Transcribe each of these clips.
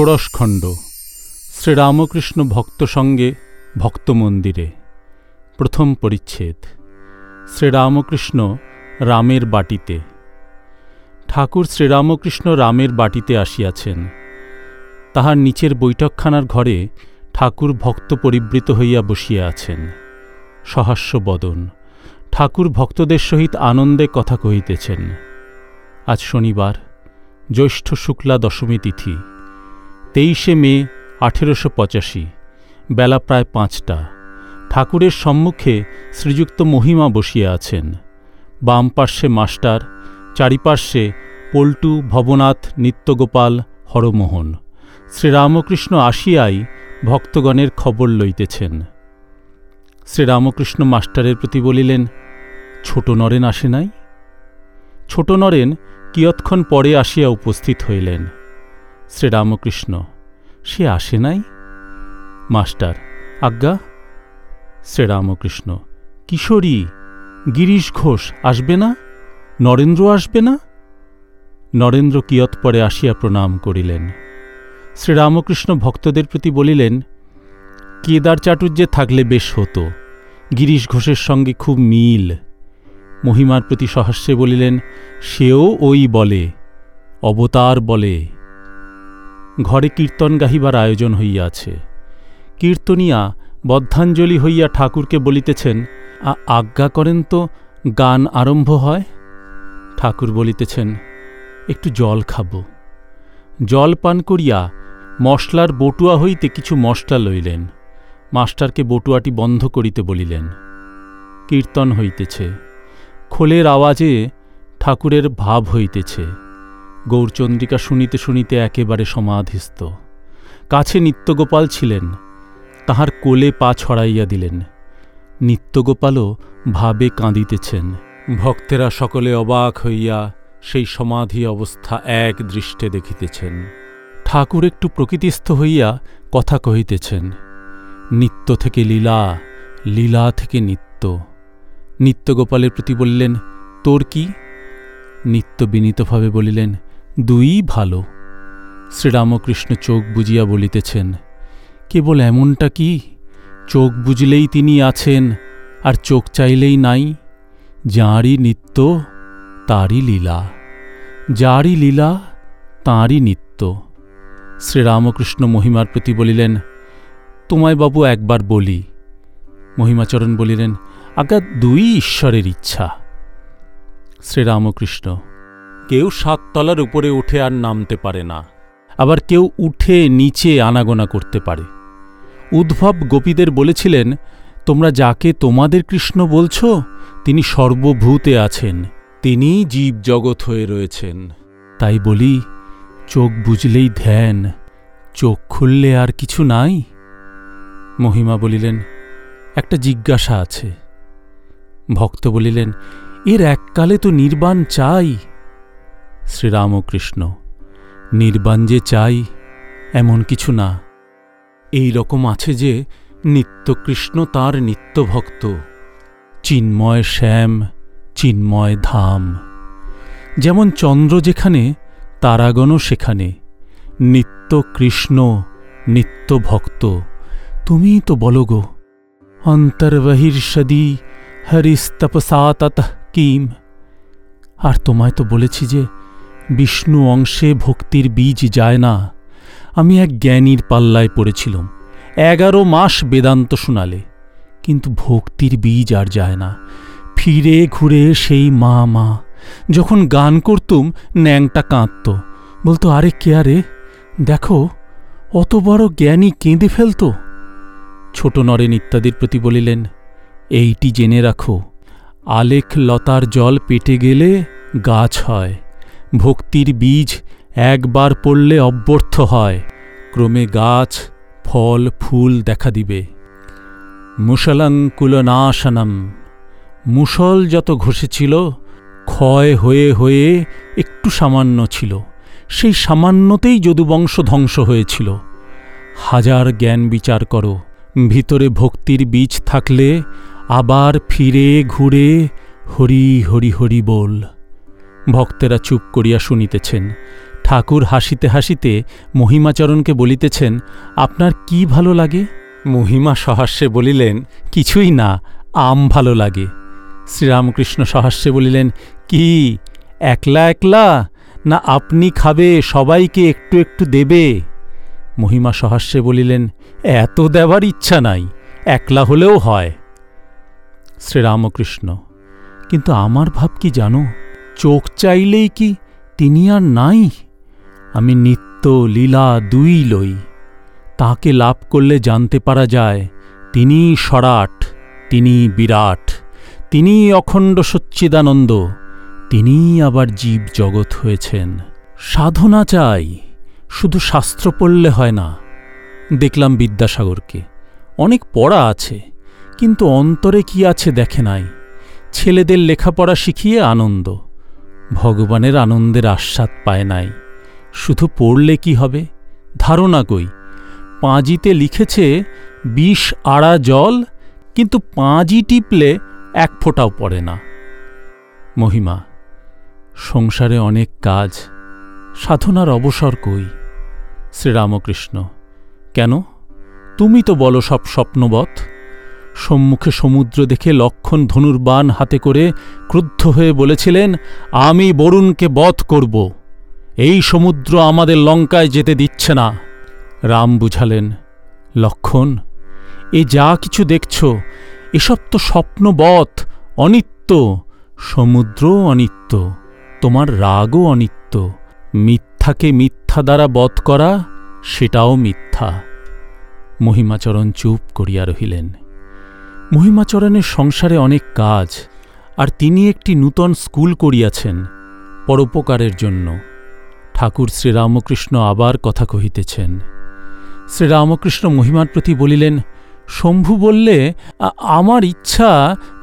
ষোড়শখণ্ড, শ্রীরামকৃষ্ণ ভক্ত সঙ্গে ভক্ত মন্দিরে। প্রথম পরিচ্ছেদ, শ্রীরামকৃষ্ণ রামের বাটিতে। ঠাকুর শ্রীরামকৃষ্ণ রামের বাটিতে আসিয়াছেন। তাহার নিচের বৈঠকখানার ঘরে ঠাকুর ভক্ত পরিবৃত হইয়া বসিয়া আছেন। সহাস্য বদন, ঠাকুর ভক্তদের সহিত আনন্দে কথা কহিতেছেন। আজ শনিবার, জ্যৈষ্ঠ শুক্লা দশমী তিথি। তেইশে মে, আঠেরোশো পঁচাশি, বেলা প্রায় পাঁচটা। ঠাকুরের সম্মুখে শ্রীযুক্ত মহিমা বসিয়া আছেন। বাম পার্শ্বে মাস্টার, চারিপার্শ্বে পল্টু, ভবনাথ, নিত্যগোপাল, হরমোহন। শ্রীরামকৃষ্ণ আসিয়াই ভক্তগণের খবর লইতেছেন। শ্রীরামকৃষ্ণ মাস্টারের প্রতি বলিলেন, ছোট নরেন আসে নাই? ছোট নরেন কিয়ৎক্ষণ পরে আসিয়া উপস্থিত হইলেন। শ্রীরামকৃষ্ণ, সে আসে নাই? মাস্টার, আজ্ঞা? শ্রীরামকৃষ্ণ, কিশোরী, গিরিশ ঘোষ আসবে না? নরেন্দ্র আসবে না? নরেন্দ্র কিয়ৎ পরে আসিয়া প্রণাম করিলেন। শ্রীরামকৃষ্ণ ভক্তদের প্রতি বলিলেন, কেদার চাটুর্যে থাকলে বেশ হতো। গিরিশ ঘোষের সঙ্গে খুব মিল। মহিমার প্রতি সহাস্যে বলিলেন, সেও ওই বলে, অবতার বলে। ঘরে কীর্তন গাহিবার আয়োজন হইয়াছে। কীর্তনিয়া বদ্ধাঞ্জলি হইয়া ঠাকুরকে বলিতেছেন, "আ- আজ্ঞা করেন তো, গান আরম্ভ হয়? ঠাকুর বলিতেছেন, একটু জল খাব। জল পান করিয়া মশলার বটুয়া হইতে কিছু মশলা লইলেন। মাস্টারকে বটুয়াটি বন্ধ করিতে বলিলেন। কীর্তন হইতেছে। খোলের আওয়াজে ঠাকুরের ভাব হইতেছে। গৌরচন্দ্রিকা শুনিতে শুনিতে একেবারে সমাধিস্থ। কাছে নিত্যগোপাল ছিলেন, তাহার কোলে পা ছড়াইয়া দিলেন। নিত্যগোপালও ভাবে কাঁদিতেছেন। ভক্তেরা সকলে অবাক হইয়া সেই সমাধি অবস্থা এক দৃষ্টে দেখিতেছেন। ঠাকুর একটু প্রকৃতিস্থ হইয়া কথা কহিতেছেন, নিত্য থেকে লীলা লীলা থেকে নিত্য। নিত্যগোপালের প্রতি বলিলেন, তোর কি? নিত্য বিনীতভাবে বলিলেন দুই ভালো। শ্রীরামকৃষ্ণ চোখ বুজিয়া বলিতেছেন, কেবল এমনটা কি? চোখ বুঝলেই তিনি আছেন, আর চোখ চাইলেই নাই। যাঁরই নিত্য, তারই লীলা। যারই লীলা, তাঁরই নিত্য। শ্রীরামকৃষ্ণ মহিমার প্রতি বলিলেন, তোমায় বাবু একবার বলি। মহিমাচরণ বলিলেন, আজ্ঞা দুই ঈশ্বরের ইচ্ছা। শ্রীরামকৃষ্ণ কেউ সাততলার উপরে উঠে আর নামতে পারে না। আবার কেউ উঠে নিচে আনাগোনা করতে পারে। উদ্ভব গোপীদের বলেছিলেন, তোমরা যাকে তোমাদের কৃষ্ণ বলছ, তিনি সর্বভূতে আছেন, তিনি জীব জগৎ হয়ে রয়েছেন। তাই বলি, চোখ বুঝলেই ধ্যান, চোখ খুললে আর কিছু নাই? মহিমা বলিলেন, একটা জিজ্ঞাসা আছে। ভক্ত বলিলেন, এর এককালে তো নির্বাণ চাই শ্রীরামকৃষ্ণ নির্বাণ যে চাই এমন কিছু না। এই রকম আছে যে নিত্যকৃষ্ণ তার নিত্যভক্ত, চিন্ময় শ্যাম, চিন্ময় ধাম। যেমন চন্দ্র যেখানে, তারাগণও সেখানে নিত্য কৃষ্ণ নিত্য ভক্ত তুমিই তো বলো গো, অন্তর্বহির্ষদি হরিস্তপসাতত কিম। আর তোমায় তো বলেছি যে বিষ্ণু অংশে ভক্তির বীজ যায় না। আমি এক জ্ঞানীর পাল্লায় পড়েছিলাম। এগারো মাস বেদান্ত শোনালে। কিন্তু ভক্তির বীজ আর যায় না। ফিরে ঘুরে সেই মা মা। যখন গান করতুম, ন্যাংটা কাঁদত। বলতো, আরে কে আরে? দেখো, অত বড় জ্ঞানী কেঁদে ফেলত? ছোট নরেন ইত্যাদির প্রতি বলিলেন, এইটি জেনে রাখো, আলেখ লতার জল পেটে গেলে গাছ হয়। ভক্তির বীজ একবার পড়লে অব্যর্থ হয়। ক্রমে গাছ, ফল, ফুল দেখা দিবে। মুসলঙ্কুলনাশনম মুসল যত ঘষেছিল, ক্ষয় হয়ে হয়ে একটু সামান্য ছিল। সেই সামান্যতেই যদুবংশ ধ্বংস হয়েছিল। হাজার জ্ঞান বিচার করো। ভিতরে ভক্তির বীজ থাকলে আবার ফিরে ঘুরে হরি হরি হরি বল। ভক্তেরা চুপ করিয়া শুনিতেছেন। ঠাকুর হাসিতে হাসিতে মহিমাচরণকে বলিতেছেন, আপনার কি ভালো লাগে? মহিমা সহাস্যে বলিলেন, কিছুই না, আম ভালো লাগে। শ্রীরামকৃষ্ণ সহাস্যে বলিলেন, কি, একলা একলা? না আপনি খাবে, সবাইকে একটু একটু দেবে? মহিমা সহাস্যে বলিলেন, এত দেবার ইচ্ছা নাই, একলা হলেও হয়। শ্রীরামকৃষ্ণ, কিন্তু আমার ভাব কি জানো? চোখ চাইলেই কি তিনি আর নাই? আমি নিত্য লীলা দুই লই। তাকে লাভ করলে জানতে পারা যায়, তিনি সরাট, তিনি বিরাট, তিনি অখণ্ড সচ্চিদানন্দ, তিনি আবার জীব জগৎ হয়েছেন। সাধনা চাই, শুধু শাস্ত্র পড়লে হয় না। দেখলাম বিদ্যাসাগরকে। অনেক পড়া আছে, কিন্তু অন্তরে কি আছে দেখে নাই। ছেলেদের লেখাপড়া শিখিয়ে আনন্দ। ভগবানের আনন্দের আস্বাদ পায় নাই। শুধু পড়লে কি হবে? ধারণা কই? পাঁজিতে লিখেছে, বিষ আড়া জল, কিন্তু পাঁজি টিপলে এক ফোঁটাও পড়ে না। মহিমা, সংসারে অনেক কাজ, সাধনার অবসর কই? শ্রীরামকৃষ্ণ, কেন? তুমি তো বলো সব স্বপ্নবৎ। সম্মুখে সমুদ্র দেখে লক্ষণ ধনুর্বাণ হাতে করে ক্রুদ্ধ হয়ে বলেছিলেন, আমি বরুণকে বধ করব। এই সমুদ্র আমাদের লঙ্কায় যেতে দিচ্ছে না। রাম বুঝালেন, লক্ষণ, এ যা কিছু দেখছ, এসব তো স্বপ্নবৎ অনিত্য। সমুদ্র অনিত্য, তোমার রাগও অনিত্য। মিথ্যাকে মিথ্যা দ্বারা বধ করা, সেটাও মিথ্যা। মহিমাচরণ চুপ করিয়া রহিলেন। মহিমাচরণের সংসারে অনেক কাজ, আর তিনি একটি নূতন স্কুল করিয়াছেন পরোপকারের জন্য। ঠাকুর শ্রীরামকৃষ্ণ আবার কথা কহিতেছেন, শ্রীরামকৃষ্ণ মহিমার প্রতি বলিলেন, শম্ভু বললে আমার ইচ্ছা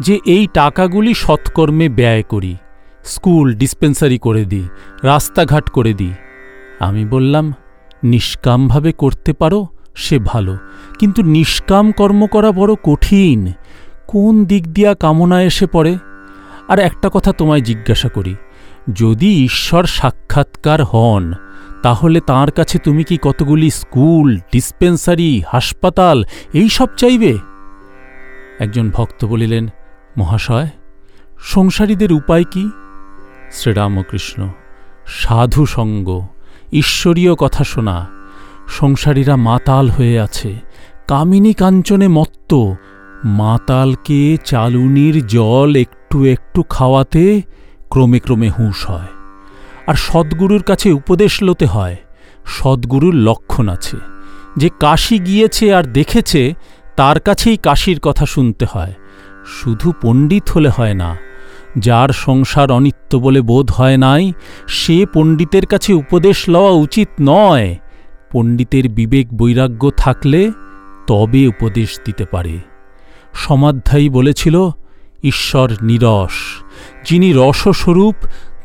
যে এই টাকাগুলি সৎকর্মে ব্যয় করি, স্কুল ডিসপেন্সারি করে দিই, রাস্তাঘাট করে দিই। আমি বললাম, নিষ্কামভাবে করতে পারো সে ভালো, কিন্তু নিষ্কাম কর্ম করা বড় কঠিন। কোন দিক দিয়া কামনা এসে পড়ে? আর একটা কথা তোমায় জিজ্ঞাসা করি, যদি ঈশ্বর সাক্ষাৎকার হন, তাহলে তার কাছে তুমি কি কতগুলি স্কুল, ডিসপেন্সারি, হাসপাতাল, এই সব চাইবে? একজন ভক্ত বলিলেন, মহাশয়, সংসারীদের উপায় কি? শ্রীরামকৃষ্ণ সাধু সঙ্গ ঈশ্বরীয় কথা শোনা। সংসারীরা মাতাল হয়ে আছে। কামিনী কাঞ্চনে মত্ত। মাতালকে চালুনির জল একটু একটু খাওয়াতে ক্রমে ক্রমে হুঁশ হয়। আর সদ্গুরুর কাছে উপদেশ লোতে হয়, সদ্গুরুর লক্ষণ আছে। যে কাশি গিয়েছে আর দেখেছে, তার কাছেই কাশির কথা শুনতে হয়। শুধু পণ্ডিত হলে হয় না, যার সংসার অনিত্য বলে বোধ হয় নাই, সে পণ্ডিতের কাছে উপদেশ লওয়া উচিত নয়। পণ্ডিতের বিবেক বৈরাগ্য থাকলে তবে উপদেশ দিতে পারে। সমাধ্যায়ী বলেছিল, ঈশ্বর নিরস, যিনি রসস্বরূপ,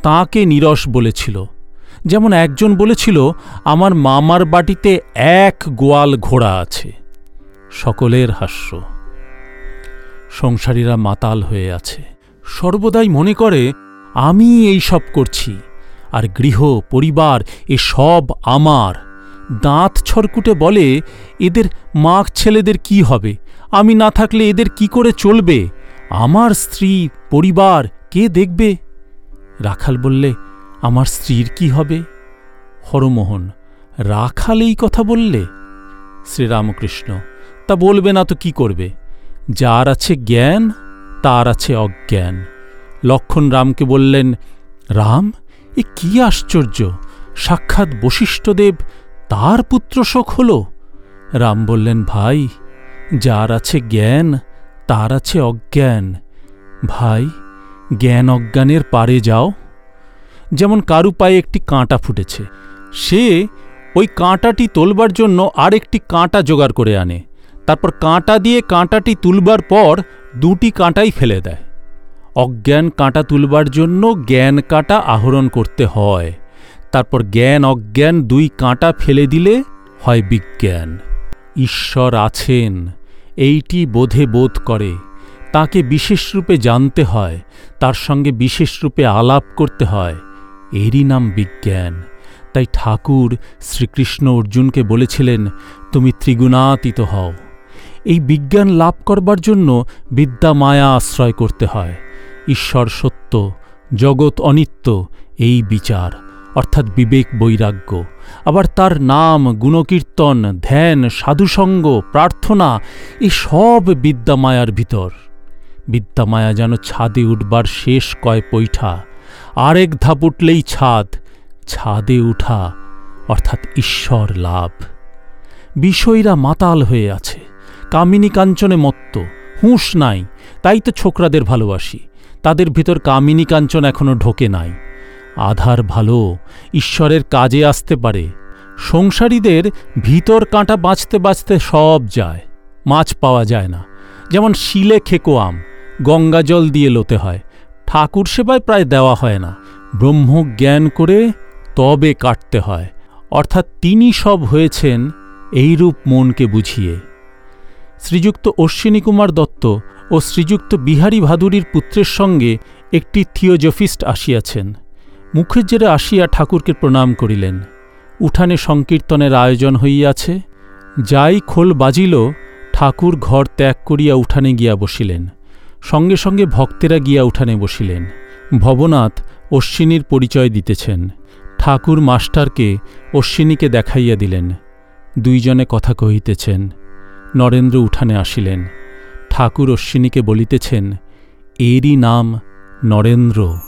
তাঁকে নিরস বলেছিল। যেমন একজন বলেছিল, আমার মামার বাটিতে এক গোয়াল ঘোড়া আছে। সকলের হাস্য। সংসারীরা মাতাল হয়ে আছে। সর্বদাই মনে করে, আমি এই সব করছি, আর গৃহ, পরিবার, এ সব আমার। দাঁত ছরকুটে বলে, এদের মাক ছেলেদের কি হবে? আমি না থাকলে এদের কি করে চলবে? আমার স্ত্রী, পরিবার, কে দেখবে? রাখাল বললে, আমার স্ত্রীর কি হবে? হরমোহন, রাখাল এই কথা বললে? শ্রীরামকৃষ্ণ, তা বলবে না তো কি করবে? যার আছে জ্ঞান, তার আছে অজ্ঞান। লক্ষণ রামকে বললেন, রাম, এ কি আশ্চর্য! সাক্ষাৎ বশিষ্ঠদেব তার পুত্র শোক হল। রাম বললেন, ভাই, যার আছে জ্ঞান, তার আছে অজ্ঞান। ভাই, জ্ঞান অজ্ঞানের পারে যাও। যেমন কারু পায়ে একটি কাঁটা ফুটেছে, সে ওই কাঁটাটি তোলবার জন্য আরেকটি কাঁটা জোগাড় করে আনে। তারপর কাঁটা দিয়ে কাঁটাটি তুলবার পর দুটি কাঁটাই ফেলে দেয়। অজ্ঞান কাঁটা তুলবার জন্য জ্ঞান কাঁটা আহরণ করতে হয়। তারপর জ্ঞান, অজ্ঞান দুই কাঁটা ফেলে দিলে হয় বিজ্ঞান। ঈশ্বর আছেন, এইটি বোধে বোধ করে। তাকে বিশেষ রূপে জানতে হয়, তার সঙ্গে বিশেষ রূপে আলাপ করতে হয়। এরই নাম বিজ্ঞান। তাই ঠাকুর শ্রীকৃষ্ণ অর্জুনকে বলেছিলেন, তুমি ত্রিগুণাতীত হও। এই বিজ্ঞান লাভ করবার জন্য বিদ্যা মায়া আশ্রয় করতে হয়। ঈশ্বর সত্য, জগৎ অনিত্য, এই বিচার। অর্থাৎ বিবেক বৈরাগ্য। আবার তার নাম, গুণকীর্তন, ধ্যান, সাধুসঙ্গ, প্রার্থনা এই সব বিদ্যামায়ার ভিতর। বিদ্যামায়া যেন ছাদে উঠবার শেষ কয় পৈঠা। আরেক ধাপ উঠলেই ছাদ, ছাদে উঠা, অর্থাৎ ঈশ্বর লাভ। বিষয়রা মাতাল হয়ে আছে, কামিনী কাঞ্চনে মত্ত, হুঁশ নাই, তাই তো ছোকরাদের ভালোবাসি। তাদের ভিতর কামিনী কাঞ্চন এখনও ঢোকে নাই। আধার ভালো, ঈশ্বরের কাজে আসতে পারে। সংসারীদের ভিতর কাঁটা বাঁচতে বাঁচতে সব যায়, মাছ পাওয়া যায় না। যেমন শিলে খেকো আম, গঙ্গা জল দিয়ে লোতে হয়, ঠাকুর সেবায় প্রায় দেওয়া হয় না। ব্রহ্ম জ্ঞান করে তবে কাটতে হয়। অর্থাৎ তিনি সব হয়েছেন এইরূপ মনকে বুঝিয়ে। শ্রীযুক্ত অশ্বিনী কুমার দত্ত ও শ্রীযুক্ত বিহারী ভাদুরীর পুত্রের সঙ্গে একটি থিওজফিস্ট আসিয়াছেন। মুখের জেরে আসিয়া ঠাকুরকে প্রণাম করিলেন। উঠানে সংকীর্তনের আয়োজন হইয়াছে। যাই খোল বাজিল, ঠাকুর ঘর ত্যাগ করিয়া উঠানে গিয়া বসিলেন। সঙ্গে সঙ্গে ভক্তেরা গিয়া উঠানে বসিলেন। ভবনাথ অশ্বিনীর পরিচয় দিতেছেন। ঠাকুর মাস্টারকে অশ্বিনীকে দেখাইয়া দিলেন। দুইজনে কথা কহিতেছেন, নরেন্দ্র উঠানে আসিলেন। ঠাকুর অশ্বিনীকে বলিতেছেন, এরই নাম নরেন্দ্র।